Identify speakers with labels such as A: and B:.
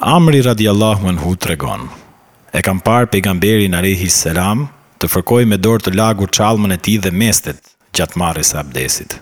A: Amri radiallahu anhu të regon E kam parë pejgamberin Arehi Selam të fërkoj me dorë të lagur qalmën e ti dhe mestet gjatë marës e abdesit